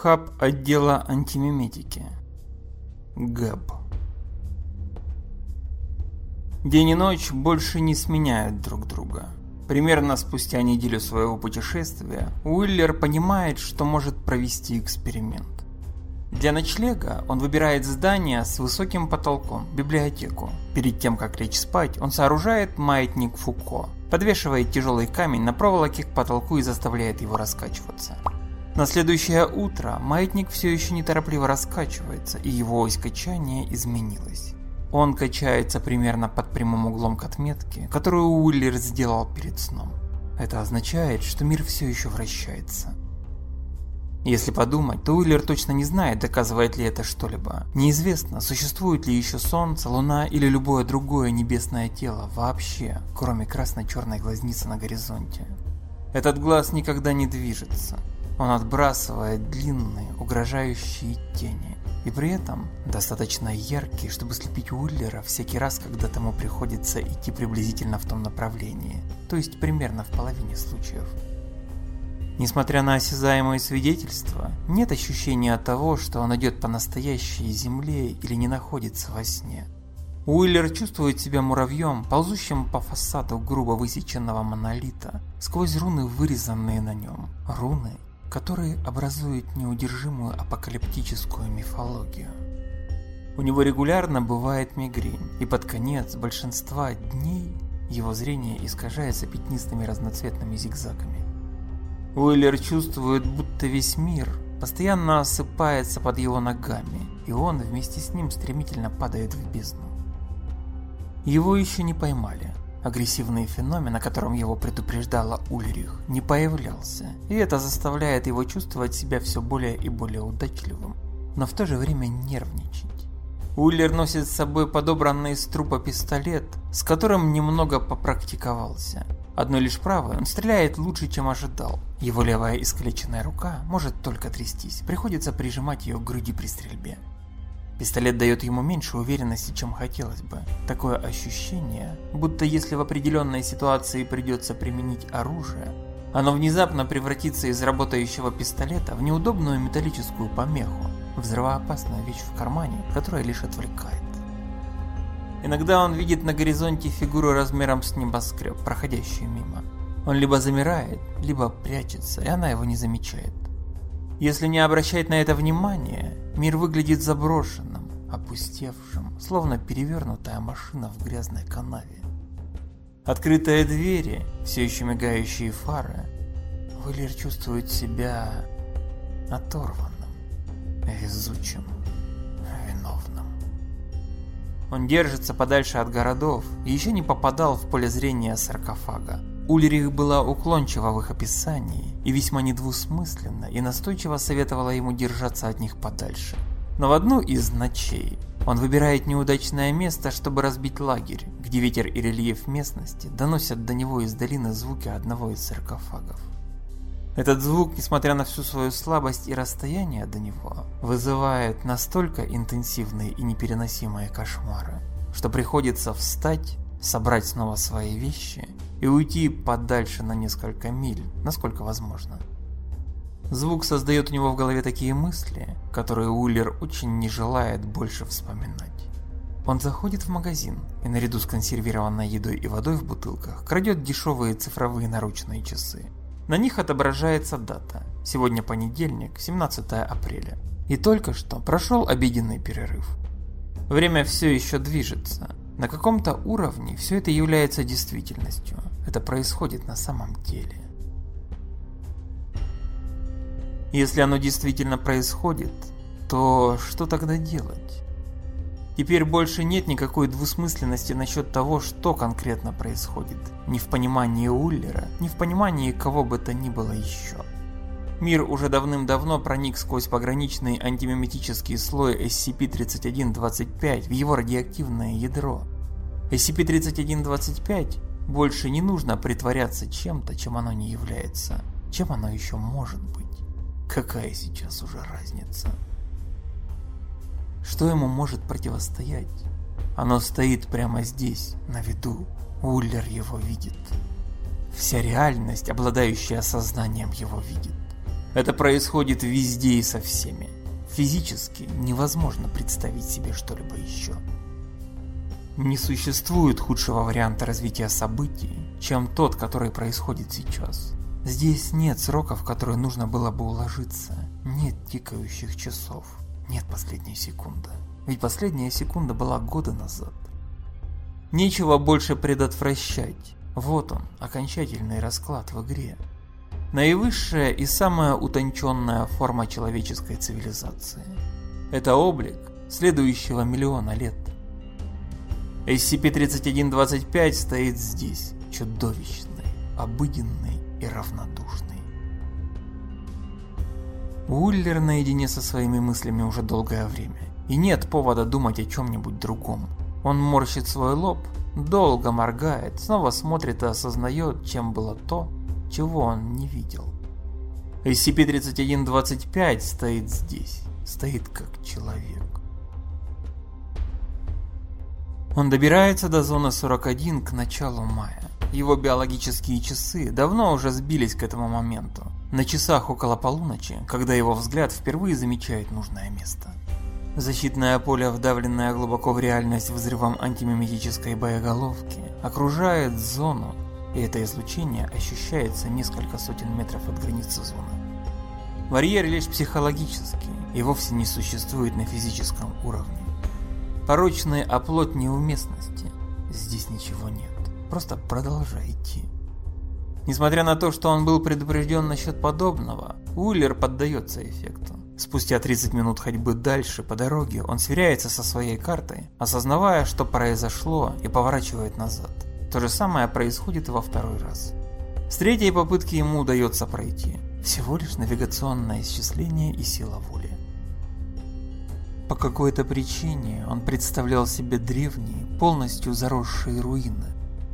Хаб отдела антимиметики. ГЭБ. День и ночь больше не сменяют друг друга. Примерно спустя неделю своего путешествия Уиллер понимает, что может провести эксперимент. Для ночлега он выбирает здание с высоким потолком, библиотеку. Перед тем, как лечь спать, он сооружает маятник Фуко, подвешивает тяжелый камень на проволоке к потолку и заставляет его раскачиваться. На следующее утро маятник все еще неторопливо раскачивается, и его ось качания изменилась. Он качается примерно под прямым углом к отметке, которую Уиллер сделал перед сном. Это означает, что мир все еще вращается. Если подумать, то Уиллер точно не знает, доказывает ли это что-либо. Неизвестно, существует ли еще Солнце, Луна или любое другое небесное тело вообще, кроме красно-черной глазницы на горизонте. Этот глаз никогда не движется. Он отбрасывает длинные, угрожающие тени. И при этом достаточно яркие, чтобы слепить Уиллера всякий раз, когда тому приходится идти приблизительно в том направлении. То есть примерно в половине случаев. Несмотря на осязаемые свидетельства, нет ощущения того, что он идет по настоящей земле или не находится во сне. Уиллер чувствует себя муравьем, ползущим по фасаду грубо высеченного монолита, сквозь руны, вырезанные на нем. Руны, которые образуют неудержимую апокалиптическую мифологию. У него регулярно бывает мигрень, и под конец большинства дней его зрение искажается пятнистыми разноцветными зигзагами. Уиллер чувствует, будто весь мир постоянно осыпается под его ногами, и он вместе с ним стремительно падает в бездну. Его еще не поймали, Агрессивный феномен, о котором его предупреждала Ульрих, не появлялся, и это заставляет его чувствовать себя все более и более удачливым, но в то же время нервничать. Уиллер носит с собой подобранный из трупа пистолет, с которым немного попрактиковался. Одной лишь правой он стреляет лучше, чем ожидал. Его левая искалеченная рука может только трястись, приходится прижимать ее к груди при стрельбе. Пистолет дает ему меньше уверенности, чем хотелось бы. Такое ощущение, будто если в определенной ситуации придется применить оружие, оно внезапно превратится из работающего пистолета в неудобную металлическую помеху, взрывоопасную вещь в кармане, которая лишь отвлекает. Иногда он видит на горизонте фигуру размером с небоскреб, проходящую мимо. Он либо замирает, либо прячется, и она его не замечает. Если не обращать на это внимания, мир выглядит заброшенным, опустевшим, словно перевернутая машина в грязной канаве. Открытые двери, все еще мигающие фары, Валер чувствует себя оторванным, везучим, виновным. Он держится подальше от городов и еще не попадал в поле зрения саркофага. Ульрих была уклончива в их описании и весьма недвусмысленно и настойчиво советовала ему держаться от них подальше. Но в одну из ночей он выбирает неудачное место, чтобы разбить лагерь, где ветер и рельеф местности доносят до него из долины звуки одного из саркофагов. Этот звук, несмотря на всю свою слабость и расстояние до него, вызывает настолько интенсивные и непереносимые кошмары, что приходится встать, собрать снова свои вещи и уйти подальше на несколько миль, насколько возможно. Звук создает у него в голове такие мысли, которые Уиллер очень не желает больше вспоминать. Он заходит в магазин и наряду с консервированной едой и водой в бутылках крадет дешевые цифровые наручные часы. На них отображается дата. Сегодня понедельник, 17 апреля. И только что прошел обеденный перерыв. Время все еще движется. На каком-то уровне все это является действительностью. Это происходит на самом деле. Если оно действительно происходит, то что тогда делать? Теперь больше нет никакой двусмысленности насчет того, что конкретно происходит. Ни в понимании Уллера, ни в понимании кого бы то ни было еще. Мир уже давным-давно проник сквозь пограничный антимиметический слой SCP-3125 в его радиоактивное ядро. SCP-3125 больше не нужно притворяться чем-то, чем оно не является. Чем оно еще может быть? Какая сейчас уже разница? Что ему может противостоять? Оно стоит прямо здесь, на виду. Уллер его видит. Вся реальность, обладающая сознанием, его видит. Это происходит везде и со всеми. Физически невозможно представить себе что-либо еще. Не существует худшего варианта развития событий, чем тот, который происходит сейчас. Здесь нет сроков, в которые нужно было бы уложиться, нет тикающих часов, нет последней секунды. Ведь последняя секунда была года назад. Нечего больше предотвращать. Вот он, окончательный расклад в игре. Наивысшая и самая утонченная форма человеческой цивилизации. Это облик следующего миллиона лет. SCP-3125 стоит здесь, чудовищный, обыденный и равнодушный. Уиллер наедине со своими мыслями уже долгое время, и нет повода думать о чем-нибудь другом. Он морщит свой лоб, долго моргает, снова смотрит и осознает, чем было то, чего он не видел. SCP-3125 стоит здесь, стоит как человек. Он добирается до зоны 41 к началу мая. Его биологические часы давно уже сбились к этому моменту. На часах около полуночи, когда его взгляд впервые замечает нужное место. Защитное поле, вдавленное глубоко в реальность взрывом антимиметической боеголовки, окружает зону, и это излучение ощущается несколько сотен метров от границы зоны. Барьер лишь психологический и вовсе не существует на физическом уровне. Порочный оплот неуместности. Здесь ничего нет. Просто продолжай идти. Несмотря на то, что он был предупрежден насчет подобного, Уиллер поддается эффекту. Спустя 30 минут ходьбы дальше по дороге он сверяется со своей картой, осознавая, что произошло, и поворачивает назад. То же самое происходит и во второй раз. С третьей попытки ему удается пройти. Всего лишь навигационное исчисление и сила воли. По какой-то причине он представлял себе древние, полностью заросшие руины.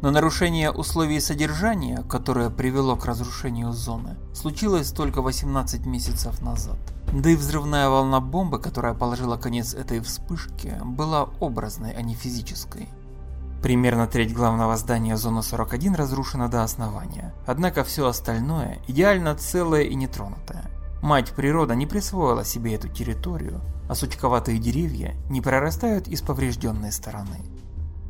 Но нарушение условий содержания, которое привело к разрушению зоны, случилось только 18 месяцев назад. Да и взрывная волна бомбы, которая положила конец этой вспышке, была образной, а не физической. Примерно треть главного здания зоны 41 разрушена до основания, однако все остальное идеально целое и нетронутое. Мать природа не присвоила себе эту территорию, а сучковатые деревья не прорастают из поврежденной стороны.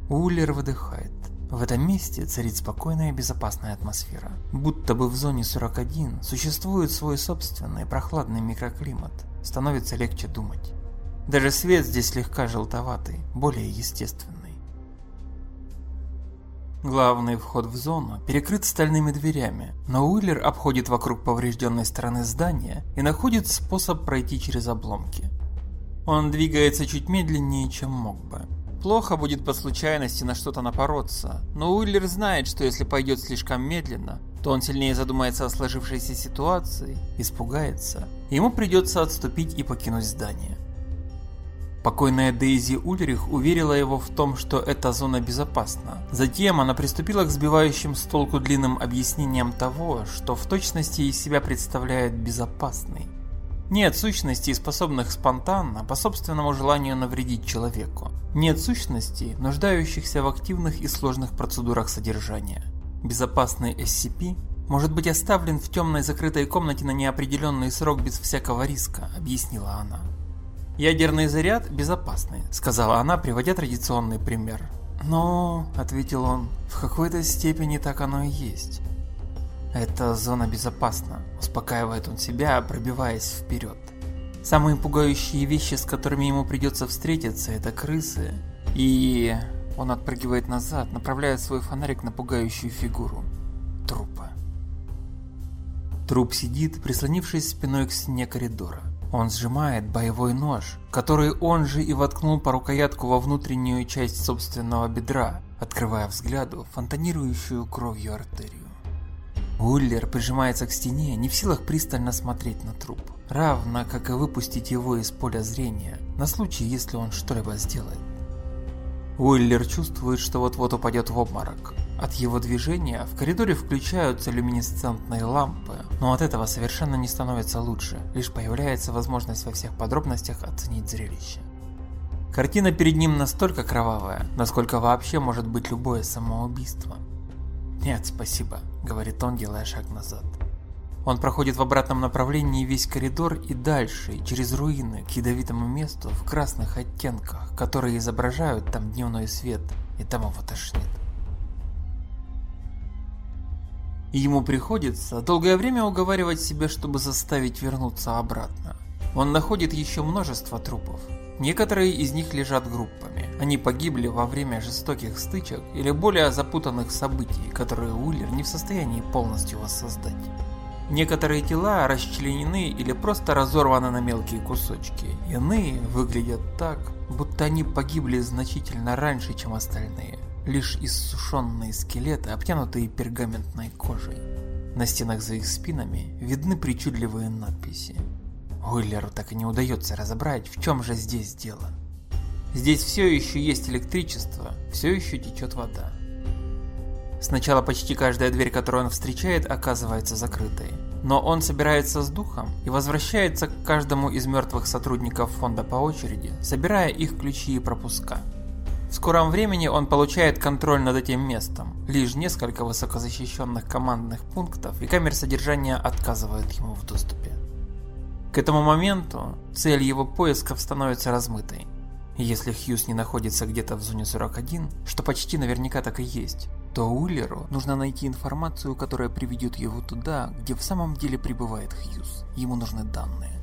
Уллер выдыхает. В этом месте царит спокойная и безопасная атмосфера. Будто бы в зоне 41 существует свой собственный прохладный микроклимат. Становится легче думать. Даже свет здесь слегка желтоватый, более естественный. Главный вход в зону перекрыт стальными дверями, но Уиллер обходит вокруг поврежденной стороны здания и находит способ пройти через обломки. Он двигается чуть медленнее, чем мог бы. Плохо будет по случайности на что-то напороться, но Уиллер знает, что если пойдет слишком медленно, то он сильнее задумается о сложившейся ситуации, испугается, ему придется отступить и покинуть здание. Покойная Дейзи Ульрих уверила его в том, что эта зона безопасна. Затем она приступила к сбивающим с толку длинным объяснениям того, что в точности из себя представляет безопасный. Нет сущностей, способных спонтанно, по собственному желанию навредить человеку. Нет сущностей, нуждающихся в активных и сложных процедурах содержания. Безопасный SCP может быть оставлен в темной закрытой комнате на неопределенный срок без всякого риска, объяснила она. «Ядерный заряд безопасный», — сказала она, приводя традиционный пример. «Но», — ответил он, — «в какой-то степени так оно и есть». «Эта зона безопасна», — успокаивает он себя, пробиваясь вперед. Самые пугающие вещи, с которыми ему придется встретиться, это крысы. И он отпрыгивает назад, направляя свой фонарик на пугающую фигуру. Трупа. Труп сидит, прислонившись спиной к стене коридора. Он сжимает боевой нож, который он же и воткнул по рукоятку во внутреннюю часть собственного бедра, открывая взгляду фонтанирующую кровью артерию. Уиллер прижимается к стене, не в силах пристально смотреть на труп, равно как и выпустить его из поля зрения, на случай, если он что-либо сделает. Уиллер чувствует, что вот-вот упадет в обморок. От его движения в коридоре включаются люминесцентные лампы, но от этого совершенно не становится лучше, лишь появляется возможность во всех подробностях оценить зрелище. Картина перед ним настолько кровавая, насколько вообще может быть любое самоубийство. «Нет, спасибо», — говорит он, делая шаг назад. Он проходит в обратном направлении весь коридор и дальше, через руины, к ядовитому месту в красных оттенках, которые изображают там дневной свет, и там его тошнит. Ему приходится долгое время уговаривать себя, чтобы заставить вернуться обратно. Он находит еще множество трупов. Некоторые из них лежат группами. Они погибли во время жестоких стычек или более запутанных событий, которые Уиллер не в состоянии полностью воссоздать. Некоторые тела расчленены или просто разорваны на мелкие кусочки. Иные выглядят так, будто они погибли значительно раньше, чем остальные. Лишь иссушенные скелеты, обтянутые пергаментной кожей. На стенах за их спинами видны причудливые надписи. Уиллеру так и не удается разобрать, в чем же здесь дело. Здесь все еще есть электричество, все еще течет вода. Сначала почти каждая дверь, которую он встречает, оказывается закрытой. Но он собирается с духом и возвращается к каждому из мертвых сотрудников фонда по очереди, собирая их ключи и пропуска. В скором времени он получает контроль над этим местом. Лишь несколько высокозащищенных командных пунктов и камер содержания отказывают ему в доступе. К этому моменту цель его поисков становится размытой. Если Хьюз не находится где-то в зоне 41, что почти наверняка так и есть, то Уиллеру нужно найти информацию, которая приведет его туда, где в самом деле пребывает Хьюз. Ему нужны данные.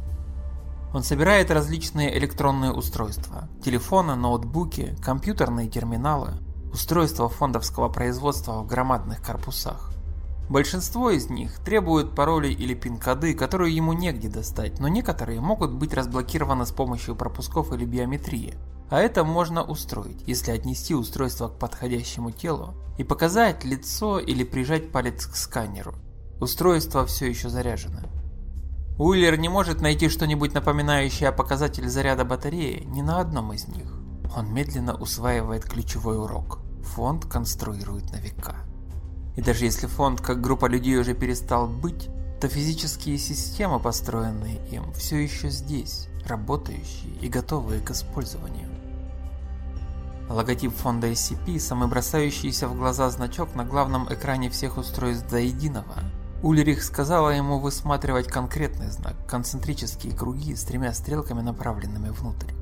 Он собирает различные электронные устройства, телефоны, ноутбуки, компьютерные терминалы, устройства фондовского производства в громадных корпусах. Большинство из них требуют пароли или пин-коды, которые ему негде достать, но некоторые могут быть разблокированы с помощью пропусков или биометрии. А это можно устроить, если отнести устройство к подходящему телу и показать лицо или прижать палец к сканеру. Устройство все еще заряжено. Уиллер не может найти что-нибудь напоминающее о показателе заряда батареи ни на одном из них. Он медленно усваивает ключевой урок. Фонд конструирует на века. И даже если фонд как группа людей уже перестал быть, то физические системы, построенные им, все еще здесь, работающие и готовые к использованию. Логотип фонда SCP – самый бросающийся в глаза значок на главном экране всех устройств до единого. Ульрих сказала ему высматривать конкретный знак – концентрические круги с тремя стрелками, направленными внутрь.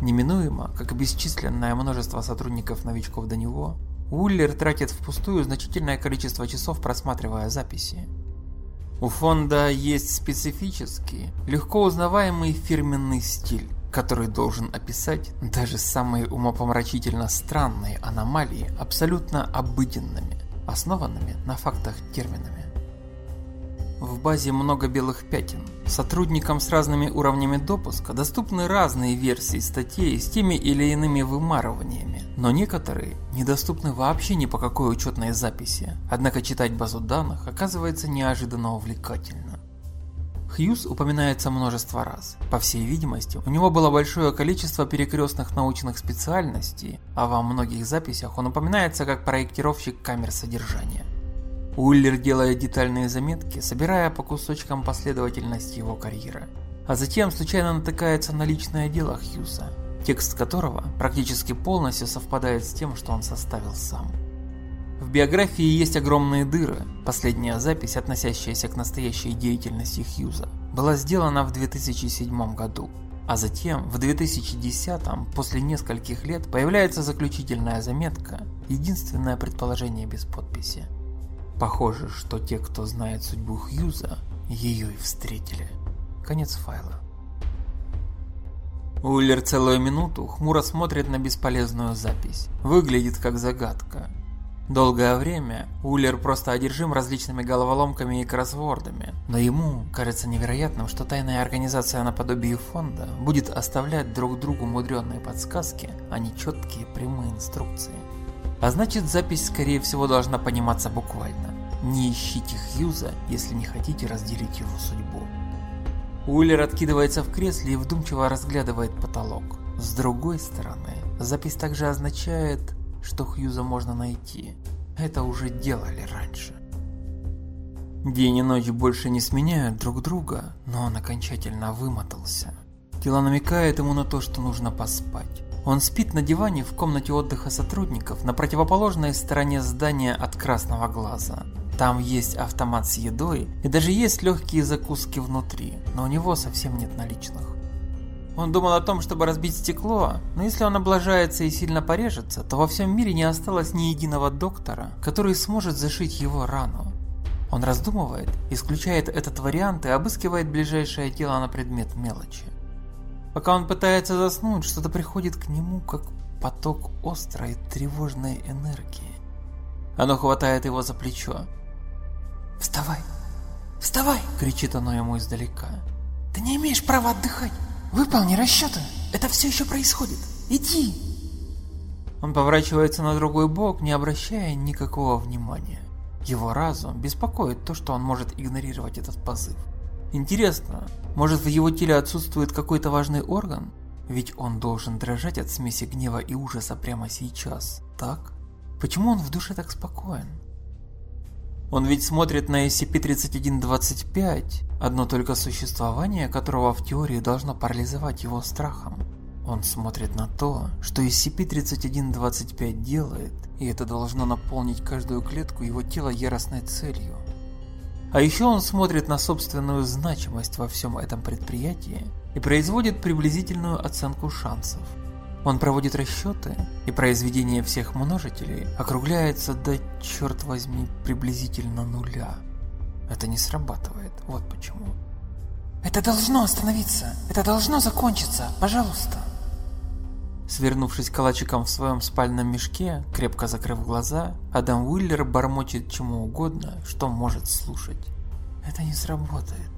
Неминуемо, как и бесчисленное множество сотрудников-новичков до него, Уиллер тратит впустую значительное количество часов, просматривая записи. У фонда есть специфический, легко узнаваемый фирменный стиль, который должен описать даже самые умопомрачительно странные аномалии абсолютно обыденными, основанными на фактах терминами. В базе много белых пятен. Сотрудникам с разными уровнями допуска доступны разные версии статей с теми или иными вымарываниями, но некоторые недоступны вообще ни по какой учетной записи, однако читать базу данных оказывается неожиданно увлекательно. Хьюз упоминается множество раз. По всей видимости, у него было большое количество перекрестных научных специальностей, а во многих записях он упоминается как проектировщик камер содержания. Уиллер делает детальные заметки, собирая по кусочкам последовательность его карьеры. А затем случайно натыкается на личное дело Хьюса, текст которого практически полностью совпадает с тем, что он составил сам. В биографии есть огромные дыры. Последняя запись, относящаяся к настоящей деятельности Хьюза, была сделана в 2007 году. А затем, в 2010, после нескольких лет, появляется заключительная заметка, единственное предположение без подписи. Похоже, что те, кто знает судьбу Хьюза, ее и встретили. Конец файла. Уиллер целую минуту хмуро смотрит на бесполезную запись. Выглядит как загадка. Долгое время Уиллер просто одержим различными головоломками и кроссвордами, но ему кажется невероятным, что тайная организация наподобие фонда будет оставлять друг другу мудренные подсказки, а не четкие прямые инструкции. А значит запись скорее всего должна пониматься буквально. Не ищите Хьюза, если не хотите разделить его судьбу. Уиллер откидывается в кресле и вдумчиво разглядывает потолок. С другой стороны, запись также означает, что Хьюза можно найти. Это уже делали раньше. День и ночь больше не сменяют друг друга, но он окончательно вымотался. Тело намекает ему на то, что нужно поспать. Он спит на диване в комнате отдыха сотрудников на противоположной стороне здания от Красного Глаза. Там есть автомат с едой и даже есть легкие закуски внутри, но у него совсем нет наличных. Он думал о том, чтобы разбить стекло, но если он облажается и сильно порежется, то во всем мире не осталось ни единого доктора, который сможет зашить его рану. Он раздумывает, исключает этот вариант и обыскивает ближайшее тело на предмет мелочи. Пока он пытается заснуть, что-то приходит к нему, как поток острой тревожной энергии. Оно хватает его за плечо. «Вставай! Вставай!» – кричит оно ему издалека. «Ты не имеешь права отдыхать! Выполни расчеты! Это все еще происходит! Иди!» Он поворачивается на другой бок, не обращая никакого внимания. Его разум беспокоит то, что он может игнорировать этот позыв. Интересно, может в его теле отсутствует какой-то важный орган? Ведь он должен дрожать от смеси гнева и ужаса прямо сейчас, так? Почему он в душе так спокоен? Он ведь смотрит на SCP-3125, одно только существование которого в теории должно парализовать его страхом. Он смотрит на то, что SCP-3125 делает, и это должно наполнить каждую клетку его тела яростной целью. А еще он смотрит на собственную значимость во всем этом предприятии и производит приблизительную оценку шансов. Он проводит расчеты, и произведение всех множителей округляется до, черт возьми, приблизительно нуля. Это не срабатывает, вот почему. Это должно остановиться, это должно закончиться, пожалуйста. Свернувшись калачиком в своем спальном мешке, крепко закрыв глаза, Адам Уиллер бормочет чему угодно, что может слушать. Это не сработает.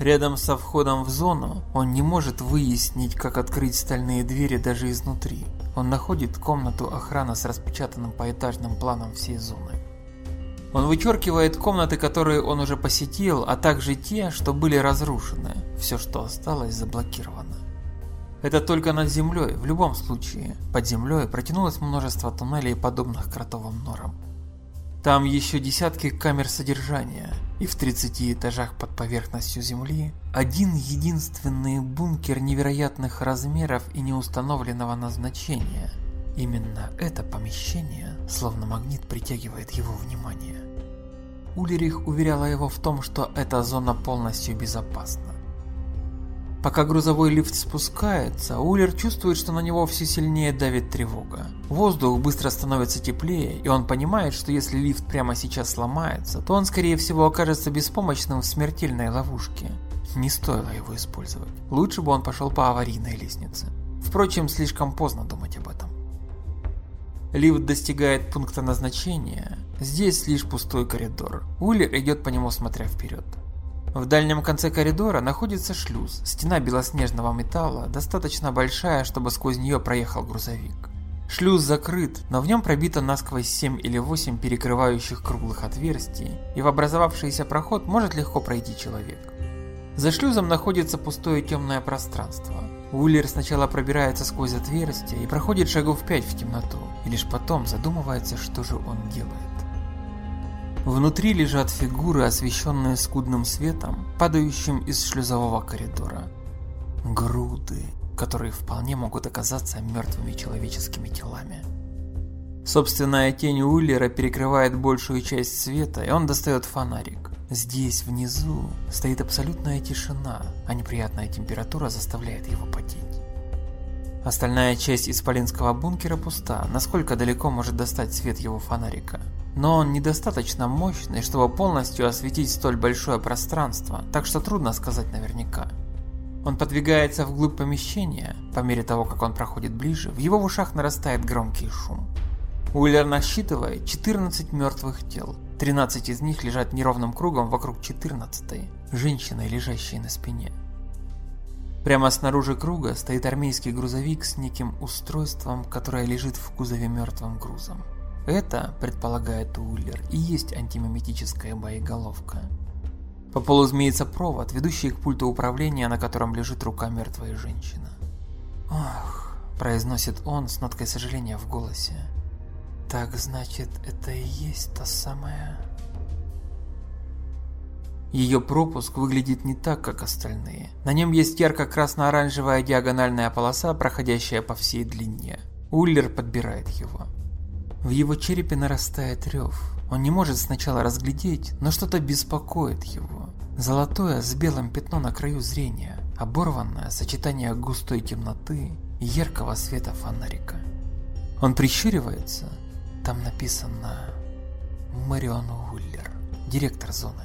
Рядом со входом в зону он не может выяснить, как открыть стальные двери даже изнутри. Он находит комнату охраны с распечатанным поэтажным планом всей зоны. Он вычеркивает комнаты, которые он уже посетил, а также те, что были разрушены. Все, что осталось, заблокировано. Это только над землей, в любом случае. Под землей протянулось множество туннелей, подобных кротовым норам. Там еще десятки камер содержания, и в 30 этажах под поверхностью земли один единственный бункер невероятных размеров и неустановленного назначения. Именно это помещение, словно магнит, притягивает его внимание. Улерих уверяла его в том, что эта зона полностью безопасна. Пока грузовой лифт спускается, Улер чувствует, что на него все сильнее давит тревога. Воздух быстро становится теплее, и он понимает, что если лифт прямо сейчас сломается, то он скорее всего окажется беспомощным в смертельной ловушке. Не стоило его использовать. Лучше бы он пошел по аварийной лестнице. Впрочем, слишком поздно думать об этом. Лифт достигает пункта назначения. Здесь лишь пустой коридор. Уллер идет по нему, смотря вперед. В дальнем конце коридора находится шлюз, стена белоснежного металла, достаточно большая, чтобы сквозь нее проехал грузовик. Шлюз закрыт, но в нем пробито насквозь 7 или 8 перекрывающих круглых отверстий, и в образовавшийся проход может легко пройти человек. За шлюзом находится пустое темное пространство. Уиллер сначала пробирается сквозь отверстие и проходит шагов 5 в темноту, и лишь потом задумывается, что же он делает. Внутри лежат фигуры, освещенные скудным светом, падающим из шлюзового коридора. Груды, которые вполне могут оказаться мертвыми человеческими телами. Собственная тень Уиллера перекрывает большую часть света, и он достает фонарик. Здесь, внизу, стоит абсолютная тишина, а неприятная температура заставляет его потеть. Остальная часть исполинского бункера пуста, насколько далеко может достать свет его фонарика но он недостаточно мощный, чтобы полностью осветить столь большое пространство, так что трудно сказать наверняка. Он подвигается вглубь помещения, по мере того, как он проходит ближе, в его ушах нарастает громкий шум. Уиллер насчитывает 14 мертвых тел, 13 из них лежат неровным кругом вокруг 14 женщиной, лежащей на спине. Прямо снаружи круга стоит армейский грузовик с неким устройством, которое лежит в кузове мертвым грузом. Это, предполагает Уиллер, и есть антимиметическая боеголовка. По полу змеится провод, ведущий к пульту управления, на котором лежит рука мертвой женщины. «Ох», – произносит он с ноткой сожаления в голосе. «Так значит, это и есть та самая...» Ее пропуск выглядит не так, как остальные. На нем есть ярко-красно-оранжевая диагональная полоса, проходящая по всей длине. Уллер подбирает его. В его черепе нарастает рев. Он не может сначала разглядеть, но что-то беспокоит его. Золотое с белым пятно на краю зрения, оборванное сочетание густой темноты и яркого света фонарика. Он прищуривается, там написано Марион Уиллер, директор зоны.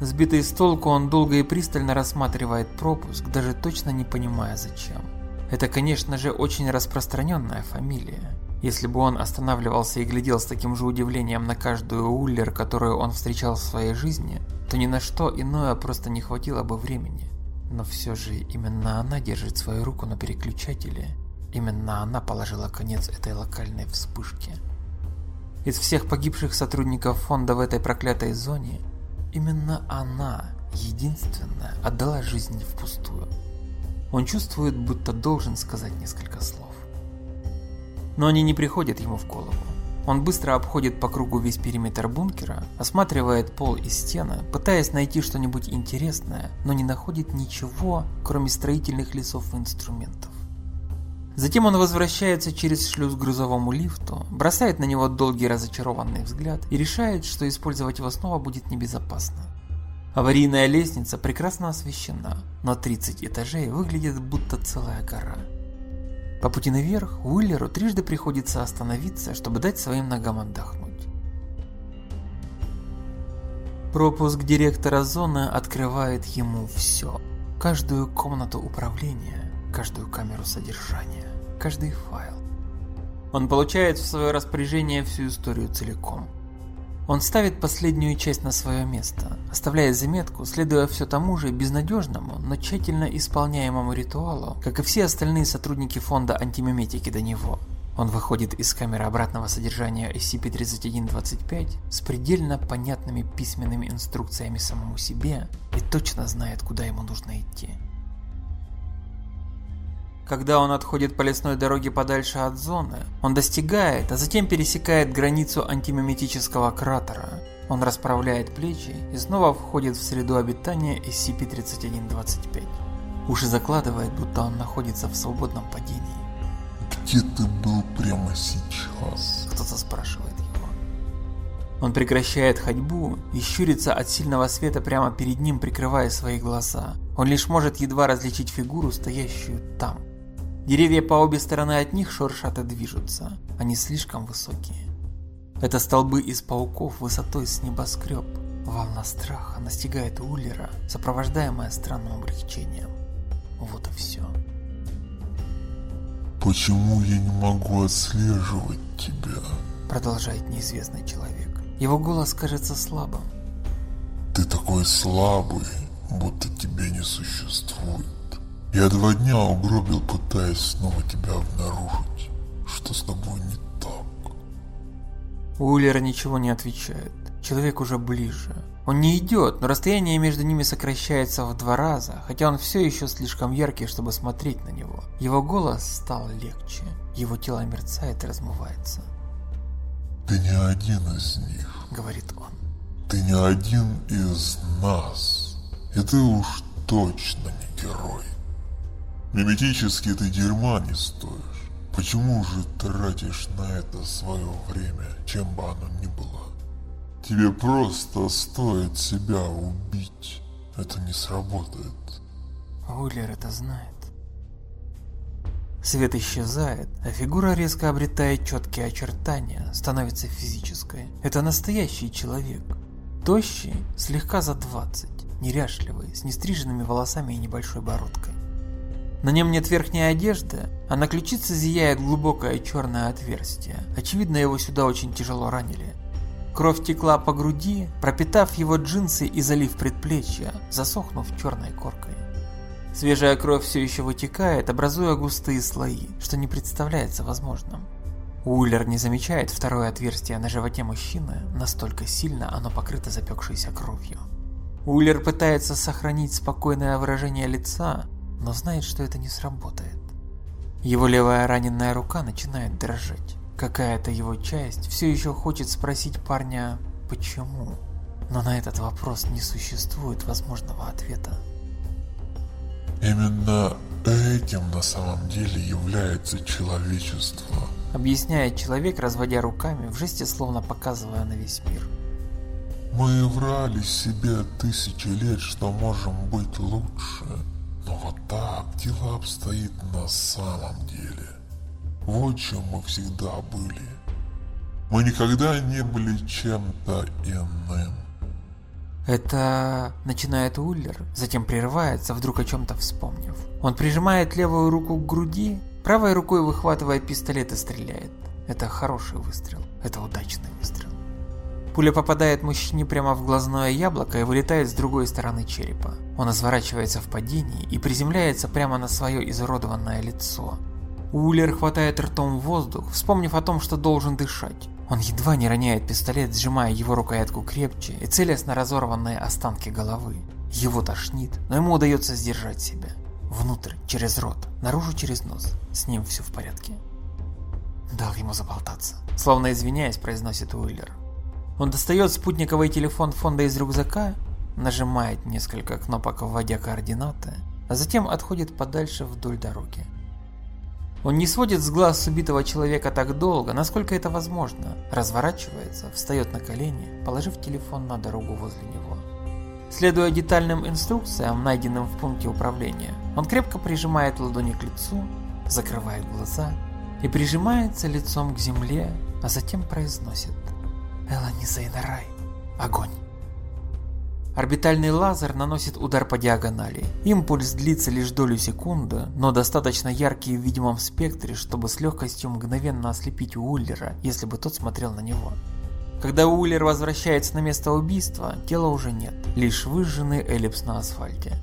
Сбитый с толку, он долго и пристально рассматривает пропуск, даже точно не понимая зачем. Это, конечно же, очень распространенная фамилия. Если бы он останавливался и глядел с таким же удивлением на каждую Уллер, которую он встречал в своей жизни, то ни на что иное просто не хватило бы времени. Но все же именно она держит свою руку на переключателе. Именно она положила конец этой локальной вспышке. Из всех погибших сотрудников фонда в этой проклятой зоне, Именно она, единственная, отдала жизнь впустую. Он чувствует, будто должен сказать несколько слов. Но они не приходят ему в голову. Он быстро обходит по кругу весь периметр бункера, осматривает пол и стены, пытаясь найти что-нибудь интересное, но не находит ничего, кроме строительных лесов и инструментов. Затем он возвращается через шлюз к грузовому лифту, бросает на него долгий разочарованный взгляд и решает, что использовать его снова будет небезопасно. Аварийная лестница прекрасно освещена, но 30 этажей выглядит будто целая гора. По пути наверх Уиллеру трижды приходится остановиться, чтобы дать своим ногам отдохнуть. Пропуск директора зоны открывает ему все. Каждую комнату управления, каждую камеру содержания, каждый файл. Он получает в свое распоряжение всю историю целиком. Он ставит последнюю часть на свое место, оставляя заметку, следуя все тому же безнадежному, но тщательно исполняемому ритуалу, как и все остальные сотрудники фонда антимиметики до него. Он выходит из камеры обратного содержания SCP-3125 с предельно понятными письменными инструкциями самому себе и точно знает, куда ему нужно идти. Когда он отходит по лесной дороге подальше от зоны, он достигает, а затем пересекает границу антимиметического кратера. Он расправляет плечи и снова входит в среду обитания SCP-3125. Уши закладывает, будто он находится в свободном падении. «Где ты был прямо сейчас?» Кто-то спрашивает его. Он прекращает ходьбу и щурится от сильного света прямо перед ним, прикрывая свои глаза. Он лишь может едва различить фигуру, стоящую там. Деревья по обе стороны от них шуршат и движутся. Они слишком высокие. Это столбы из пауков высотой с небоскреб. Волна страха настигает Уллера, сопровождаемая странным облегчением. Вот и все. «Почему я не могу отслеживать тебя?» Продолжает неизвестный человек. Его голос кажется слабым. «Ты такой слабый, будто тебя не существует. Я два дня угробил, пытаясь снова тебя обнаружить. Что с тобой не так?» Уиллер ничего не отвечает. Человек уже ближе. Он не идет, но расстояние между ними сокращается в два раза, хотя он все еще слишком яркий, чтобы смотреть на него. Его голос стал легче, его тело мерцает и размывается. «Ты не один из них», — говорит он. «Ты не один из нас, и ты уж точно не герой. Миметически ты дерьма не стоишь. Почему же тратишь на это свое время, чем бы оно ни было? Тебе просто стоит себя убить. Это не сработает. Уиллер это знает. Свет исчезает, а фигура резко обретает четкие очертания, становится физической. Это настоящий человек. Тощий, слегка за 20, неряшливый, с нестриженными волосами и небольшой бородкой. На нем нет верхней одежды, а на ключице зияет глубокое черное отверстие. Очевидно, его сюда очень тяжело ранили. Кровь текла по груди, пропитав его джинсы и залив предплечья, засохнув черной коркой. Свежая кровь все еще вытекает, образуя густые слои, что не представляется возможным. Уиллер не замечает второе отверстие на животе мужчины, настолько сильно оно покрыто запекшейся кровью. Уиллер пытается сохранить спокойное выражение лица, но знает, что это не сработает. Его левая раненая рука начинает дрожать. Какая-то его часть все еще хочет спросить парня «почему?», но на этот вопрос не существует возможного ответа. Именно этим на самом деле является человечество. объясняет человек, разводя руками, в жесте словно показывая на весь мир. Мы врали себе тысячи лет, что можем быть лучше. Но вот так дела обстоят на самом деле. Вот чем мы всегда были. Мы никогда не были чем-то иным. Это начинает Уллер, затем прерывается, вдруг о чем-то вспомнив. Он прижимает левую руку к груди, правой рукой выхватывает пистолет и стреляет. Это хороший выстрел, это удачный выстрел. Пуля попадает мужчине прямо в глазное яблоко и вылетает с другой стороны черепа. Он изворачивается в падении и приземляется прямо на свое изуродованное лицо. Уллер хватает ртом воздух, вспомнив о том, что должен дышать. Он едва не роняет пистолет, сжимая его рукоятку крепче и целясь на разорванные останки головы. Его тошнит, но ему удается сдержать себя. Внутрь, через рот, наружу через нос. С ним все в порядке. Дал ему заболтаться. Словно извиняясь, произносит Уиллер. Он достает спутниковый телефон фонда из рюкзака, нажимает несколько кнопок, вводя координаты, а затем отходит подальше вдоль дороги. Он не сводит с глаз убитого человека так долго, насколько это возможно, разворачивается, встает на колени, положив телефон на дорогу возле него. Следуя детальным инструкциям, найденным в пункте управления, он крепко прижимает ладони к лицу, закрывает глаза и прижимается лицом к земле, а затем произносит Элани Зейнарай. Огонь. Орбитальный лазер наносит удар по диагонали. Импульс длится лишь долю секунды, но достаточно яркий в видимом спектре, чтобы с легкостью мгновенно ослепить Уиллера, если бы тот смотрел на него. Когда Уиллер возвращается на место убийства, тела уже нет, лишь выжженный эллипс на асфальте.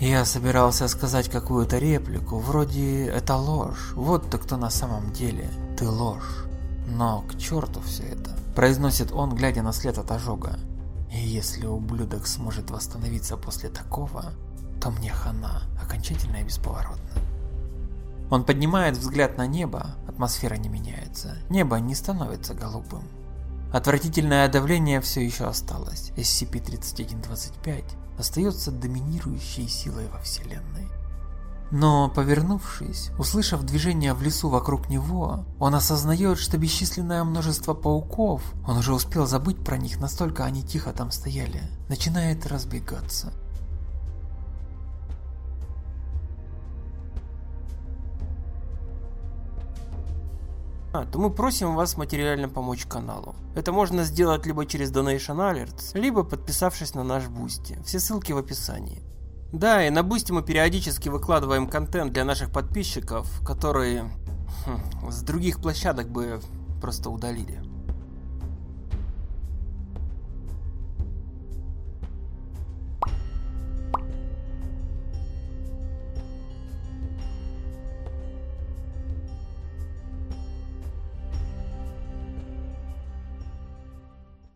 Я собирался сказать какую-то реплику, вроде «это ложь, вот ты кто на самом деле, ты ложь». Но к черту все это, произносит он, глядя на след от ожога. И если ублюдок сможет восстановиться после такого, то мне хана, окончательно и бесповоротно. Он поднимает взгляд на небо, атмосфера не меняется, небо не становится голубым. Отвратительное давление все еще осталось, SCP-3125 остается доминирующей силой во Вселенной. Но, повернувшись, услышав движение в лесу вокруг него, он осознает, что бесчисленное множество пауков, он уже успел забыть про них, настолько они тихо там стояли, начинает разбегаться. А, то мы просим вас материально помочь каналу. Это можно сделать либо через Donation Alerts, либо подписавшись на наш Boosty. Все ссылки в описании. Да, и на Boosty мы периодически выкладываем контент для наших подписчиков, которые хм, с других площадок бы просто удалили.